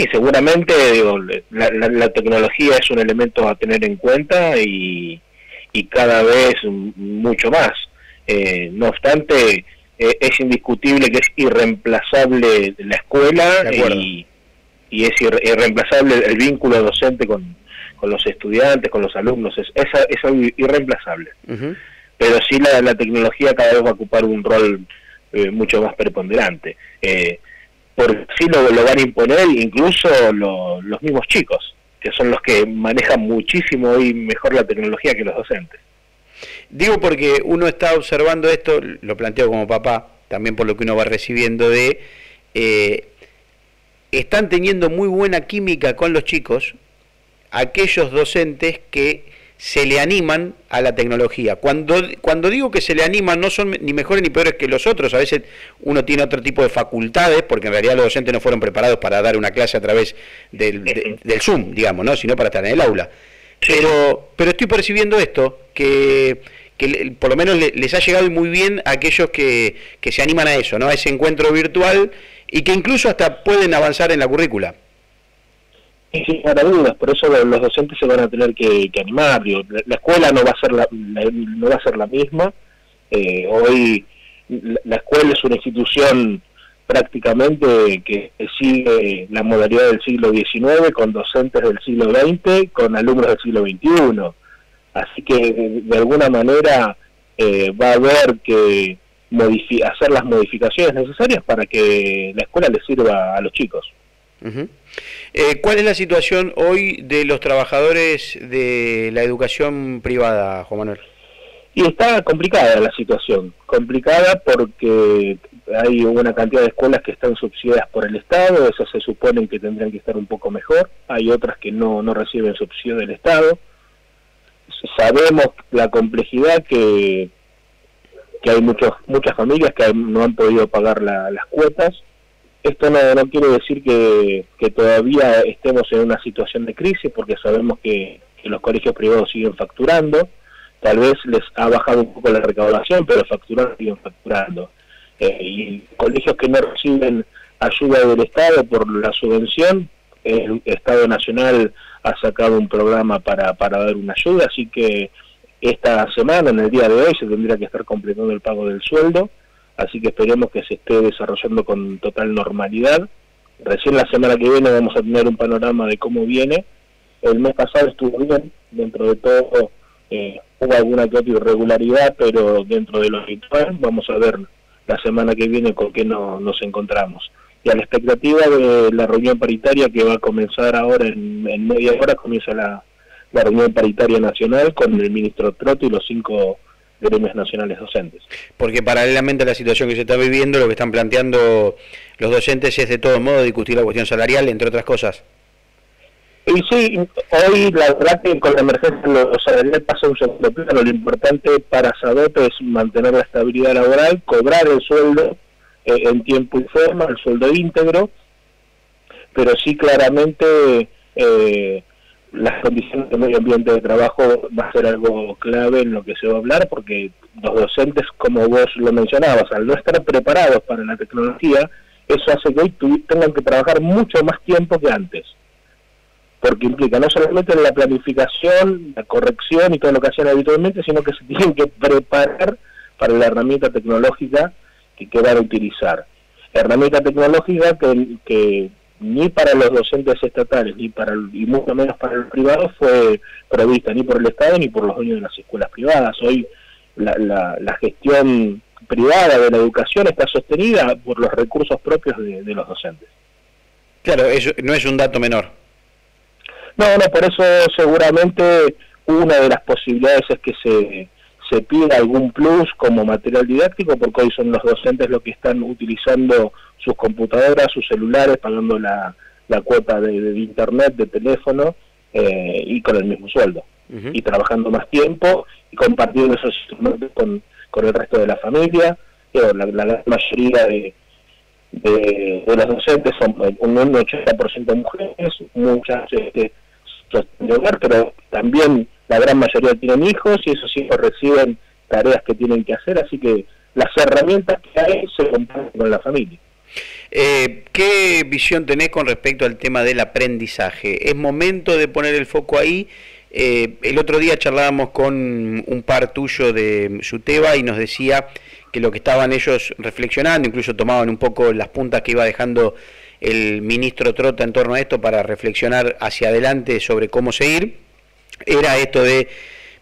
sí, seguramente la, tecnología es un elemento a tener en cuenta y, cada vez mucho más. Eh, no obstante, eh, es indiscutible que es irreemplazable la escuela y, es irreemplazable el vínculo docente con, los estudiantes, con los alumnos, es, es, irreemplazable. Pero sí la, tecnología cada vez va a ocupar un rol eh, mucho más preponderante. Eh, porque sí lo, lo, van a imponer incluso los mismos chicos, que son los que manejan muchísimo y mejor la tecnología que los docentes. Digo porque uno está observando esto, lo planteo como papá, también por lo que uno va recibiendo de... Eh, están teniendo muy buena química con los chicos aquellos docentes que se le animan a la tecnología. Cuando, cuando digo que se le animan, no son ni mejores ni peores que los otros. A veces uno tiene otro tipo de facultades, porque en realidad los docentes no fueron preparados para dar una clase a través del, del Zoom, digamos, ¿no? sino para estar en el aula. Pero, pero estoy percibiendo esto, que, que por lo menos les ha llegado muy bien a aquellos que, que se animan a eso, ¿no? a ese encuentro virtual y que incluso hasta pueden avanzar en la currícula. Sin dudas, por eso los docentes se van a tener que, animar. la, escuela no va a ser la, no va a ser la misma. Eh, hoy la, escuela es una institución prácticamente que sigue la modalidad del siglo XIX con docentes del siglo XX, con alumnos del siglo XXI. Así que de, alguna manera eh, va a haber que hacer las modificaciones necesarias para que la escuela le sirva a los chicos. Eh, ¿Cuál es la situación hoy de los trabajadores de la educación privada, Juan Manuel? Y está complicada la situación, complicada porque hay una cantidad de escuelas que están subsidiadas por el Estado, esas se suponen que tendrían que estar un poco mejor, hay otras que no, no reciben subsidio del Estado. Sabemos la complejidad que, que hay muchos, muchas familias que no han podido pagar las cuotas, esto no, no quiere decir que, todavía estemos en una situación de crisis, porque sabemos que, los colegios privados siguen facturando, tal vez les ha bajado un poco la recaudación, pero facturar siguen facturando. Eh, y colegios que no reciben ayuda del Estado por la subvención, el Estado Nacional ha sacado un programa para, para dar una ayuda, así que esta semana, en el día de hoy, se tendría que estar completando el pago del sueldo así que esperemos que se esté desarrollando con total normalidad. Recién la semana que viene vamos a tener un panorama de cómo viene. El mes pasado estuvo bien, dentro de todo eh, hubo alguna que irregularidad, pero dentro de lo habitual vamos a ver la semana que viene con qué no, nos encontramos. Y a la expectativa de la reunión paritaria que va a comenzar ahora en, media hora, comienza la, reunión paritaria nacional con el ministro Trotto y los cinco gremios nacionales docentes. Porque paralelamente a la situación que se está viviendo, lo que están planteando los docentes es de todo modo discutir la cuestión salarial, entre otras cosas. Y sí, hoy la verdad que con la emergencia lo salarial pasa un segundo plano. Lo importante para Sadote es mantener la estabilidad laboral, cobrar el sueldo eh, en tiempo y forma, el sueldo íntegro, pero sí claramente eh, las condiciones de medio ambiente de trabajo va a ser algo clave en lo que se va a hablar porque los docentes, como vos lo mencionabas, al no estar preparados para la tecnología, eso hace que hoy tengan que trabajar mucho más tiempo que antes. Porque implica no solamente la planificación, la corrección y todo lo que hacían habitualmente, sino que se tienen que preparar para la herramienta tecnológica que, a utilizar. Herramienta tecnológica que, que ni para los docentes estatales ni para y mucho menos para el privado fue prevista ni por el Estado ni por los dueños de las escuelas privadas. Hoy la, la, gestión privada de la educación está sostenida por los recursos propios de, los docentes. Claro, eso no es un dato menor. No, no, por eso seguramente una de las posibilidades es que se, se pida algún plus como material didáctico, porque hoy son los docentes los que están utilizando sus computadoras, sus celulares, pagando la, la cuota de, internet, de teléfono eh, y con el mismo sueldo. Y trabajando más tiempo y compartiendo esos instrumentos con, con el resto de la familia. la, la, mayoría de, de, los docentes son un, 80% mujeres, muchas este, de hogar, pero también la gran mayoría tienen hijos y esos hijos reciben tareas que tienen que hacer, así que las herramientas que hay se comparten con la familia. Eh, ¿Qué visión tenés con respecto al tema del aprendizaje? ¿Es momento de poner el foco ahí? Eh, el otro día charlábamos con un par tuyo de Suteba y nos decía que lo que estaban ellos reflexionando, incluso tomaban un poco las puntas que iba dejando el ministro Trota en torno a esto para reflexionar hacia adelante sobre cómo seguir, era esto de,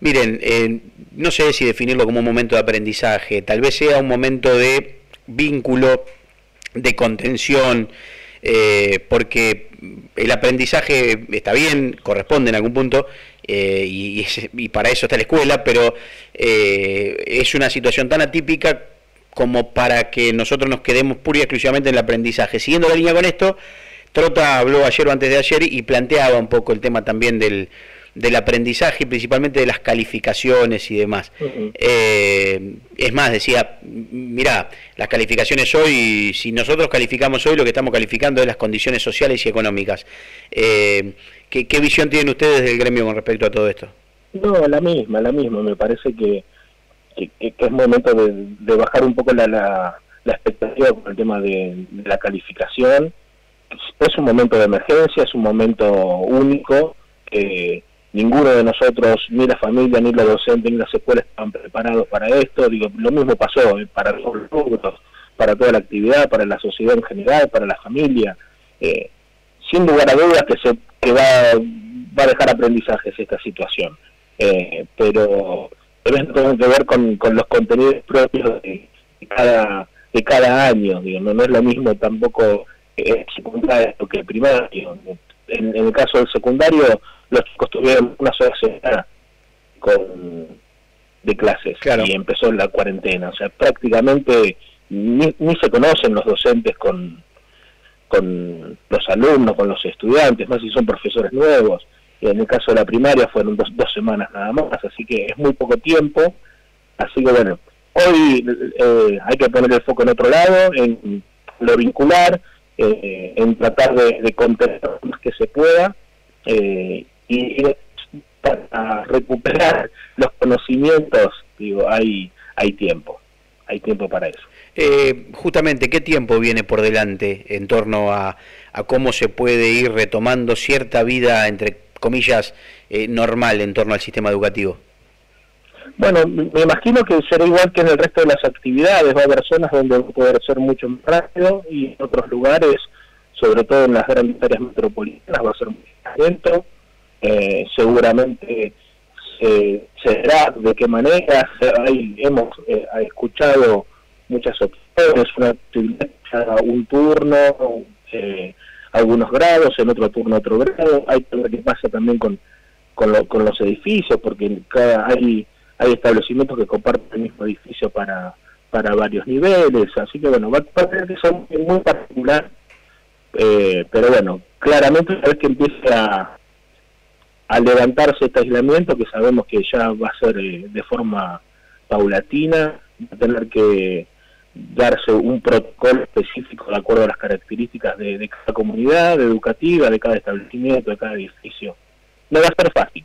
miren, eh, no sé si definirlo como un momento de aprendizaje, tal vez sea un momento de vínculo, de contención, eh, porque el aprendizaje está bien, corresponde en algún punto, eh, y, para eso está la escuela, pero eh, es una situación tan atípica como para que nosotros nos quedemos pura y exclusivamente en el aprendizaje. Siguiendo la línea con esto, Trota habló ayer o antes de ayer y planteaba un poco el tema también del, del aprendizaje y principalmente de las calificaciones y demás. Eh, es más, decía, mira, las calificaciones hoy, si nosotros calificamos hoy, lo que estamos calificando es las condiciones sociales y económicas. Eh, ¿qué, visión tienen ustedes del gremio con respecto a todo esto? No, la misma, la misma. Me parece que, que, es momento de, bajar un poco la, la, expectativa con el tema de la calificación. Es un momento de emergencia, es un momento único que ninguno de nosotros, ni la familia, ni los docentes, ni las escuelas estaban preparados para esto. Digo, lo mismo pasó eh, para los grupos, para toda la actividad, para la sociedad en general, para la familia. Eh, sin lugar a dudas que se que va, va a dejar aprendizajes esta situación. Eh, pero también tiene que ver con, con los contenidos propios de, cada de cada año. Digo, no, es lo mismo tampoco eh, secundario que primario. En el caso del secundario, los chicos tuvieron una sola semana con, de clases y empezó la cuarentena. O sea, prácticamente ni, ni se conocen los docentes con, con los alumnos, con los estudiantes, más si son profesores nuevos. Y en el caso de la primaria fueron dos, dos semanas nada más, así que es muy poco tiempo. Así que bueno, hoy eh, hay que poner el foco en otro lado, en lo vincular, eh, en tratar de, de contener lo más que se pueda eh, y, para recuperar los conocimientos, digo, hay, hay tiempo, hay tiempo para eso. Eh, justamente, ¿qué tiempo viene por delante en torno a, a, cómo se puede ir retomando cierta vida, entre comillas, eh, normal en torno al sistema educativo? Bueno, me imagino que será igual que en el resto de las actividades, va a haber zonas donde va a poder ser mucho más rápido y en otros lugares, sobre todo en las grandes áreas metropolitanas, va a ser muy lento eh, seguramente se, será de qué manera, hay, hemos eh, escuchado muchas opciones, una actividad un turno, eh, algunos grados, en otro turno otro grado, hay que ver qué pasa también con, con, los edificios, porque cada, hay, hay establecimientos que comparten el mismo edificio para, para varios niveles, así que bueno, va, a tener que ser muy particular, eh, pero bueno, claramente una vez que empiece a, al levantarse este aislamiento, que sabemos que ya va a ser eh, de forma paulatina, va a tener que darse un protocolo específico de acuerdo a las características de, cada comunidad educativa, de cada establecimiento, de cada edificio. No va a ser fácil.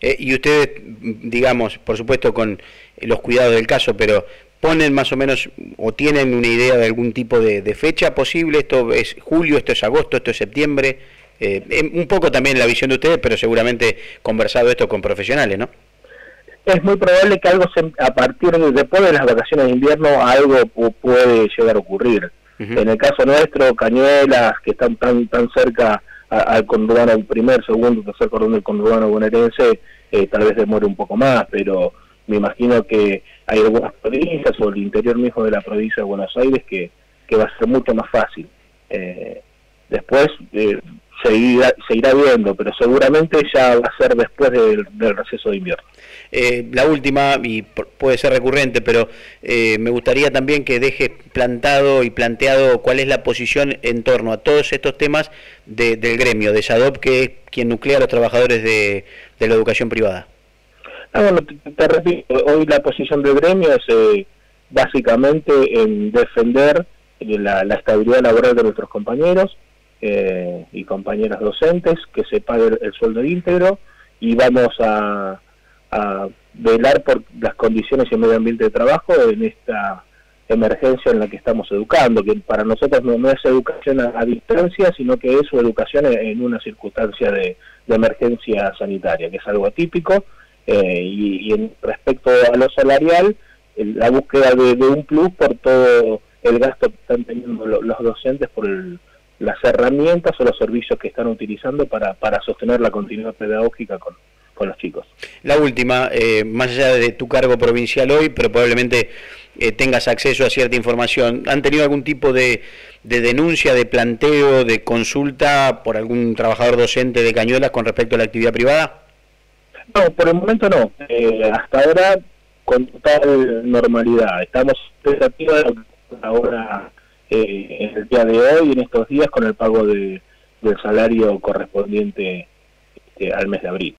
Eh, y ustedes, digamos, por supuesto con los cuidados del caso, pero ponen más o menos o tienen una idea de algún tipo de, de fecha posible, esto es julio, esto es agosto, esto es septiembre, eh, un poco también la visión de ustedes, pero seguramente conversado esto con profesionales, ¿no? Es muy probable que algo a partir de después de las vacaciones de invierno algo puede llegar a ocurrir. En el caso nuestro, Cañuelas, que están tan tan cerca al conurbano primer, segundo, tercer cordón del conurbano bonaerense, eh, tal vez demore un poco más, pero me imagino que hay algunas provincias o el interior mismo de la provincia de Buenos Aires que, que va a ser mucho más fácil. Eh, después, eh, se irá, viendo, pero seguramente ya va a ser después del, receso de invierno. Eh, la última, y puede ser recurrente, pero eh, me gustaría también que deje plantado y planteado cuál es la posición en torno a todos estos temas del gremio, de SADOP, que es quien nuclea a los trabajadores de, la educación privada. Ah, bueno, te, repito, hoy la posición del gremio es eh, básicamente en defender la estabilidad laboral de nuestros compañeros, eh, y compañeras docentes, que se pague el, sueldo íntegro y vamos a, velar por las condiciones y el medio ambiente de trabajo en esta emergencia en la que estamos educando, que para nosotros no, es educación a, distancia, sino que es educación en, una circunstancia de, emergencia sanitaria, que es algo atípico, eh, y, en respecto a lo salarial, la búsqueda de, un plus por todo el gasto que están teniendo los docentes por las herramientas o los servicios que están utilizando para, para sostener la continuidad pedagógica con, con los chicos. La última, eh, más allá de tu cargo provincial hoy, pero probablemente eh, tengas acceso a cierta información, ¿han tenido algún tipo de, denuncia, de planteo, de consulta por algún trabajador docente de Cañuelas con respecto a la actividad privada? No, por el momento no. Eh, hasta ahora con total normalidad. Estamos expectativa de ahora en el día de hoy, en estos días, con el pago de, del salario correspondiente al mes de abril.